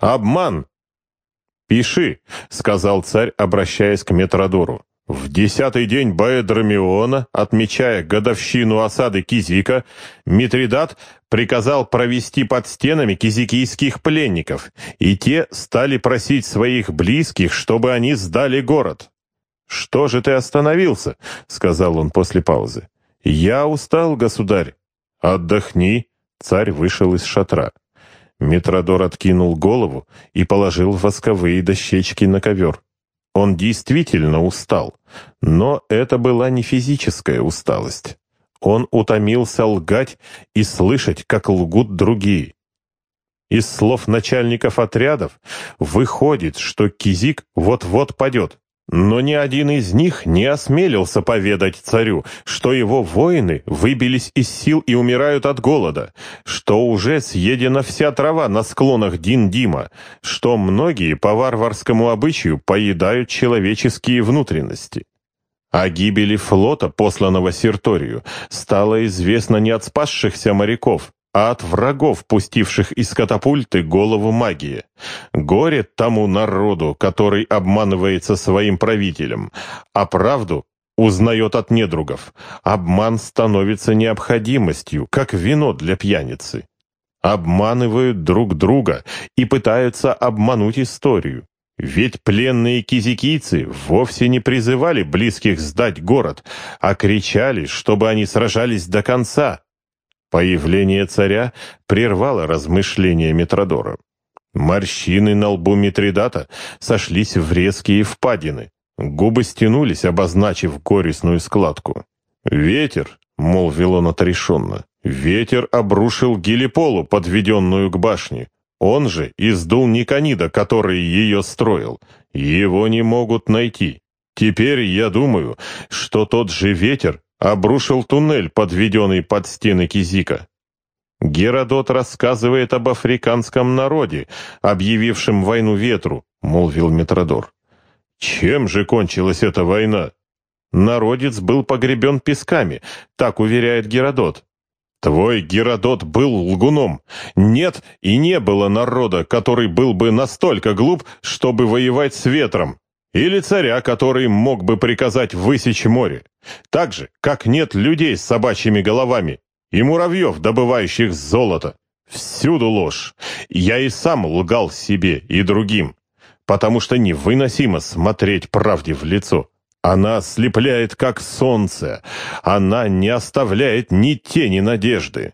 Обман!» «Пиши», — сказал царь, обращаясь к Метродору. В десятый день Баэдромиона, отмечая годовщину осады Кизика, Митридат приказал провести под стенами кизикийских пленников, и те стали просить своих близких, чтобы они сдали город. «Что же ты остановился?» — сказал он после паузы. «Я устал, государь». «Отдохни», — царь вышел из шатра. Митродор откинул голову и положил восковые дощечки на ковер. Он действительно устал, но это была не физическая усталость. Он утомился лгать и слышать, как лгут другие. Из слов начальников отрядов выходит, что Кизик вот-вот падет. Но ни один из них не осмелился поведать царю, что его воины выбились из сил и умирают от голода, что уже съедена вся трава на склонах Дин-Дима, что многие по варварскому обычаю поедают человеческие внутренности. О гибели флота, посланного Серторию, стало известно не от спасшихся моряков, а от врагов, пустивших из катапульты голову магии. Горе тому народу, который обманывается своим правителем, а правду узнает от недругов. Обман становится необходимостью, как вино для пьяницы. Обманывают друг друга и пытаются обмануть историю. Ведь пленные кизикийцы вовсе не призывали близких сдать город, а кричали, чтобы они сражались до конца. Появление царя прервало размышления Митродора. Морщины на лбу Митридата сошлись в резкие впадины. Губы стянулись, обозначив горестную складку. «Ветер», — молвил он отрешенно, — «ветер обрушил Гелиполу, подведенную к башне. Он же издул Никонида, который ее строил. Его не могут найти. Теперь я думаю, что тот же ветер обрушил туннель, подведенный под стены Кизика. Геродот рассказывает об африканском народе, объявившем войну ветру, молвил Метродор. Чем же кончилась эта война? Народец был погребен песками, так уверяет Геродот. Твой Геродот был лгуном. Нет и не было народа, который был бы настолько глуп, чтобы воевать с ветром. Или царя, который мог бы приказать высечь море. Так же, как нет людей с собачьими головами и муравьев, добывающих золото. Всюду ложь. Я и сам лгал себе и другим, потому что невыносимо смотреть правде в лицо. Она ослепляет, как солнце. Она не оставляет ни тени надежды.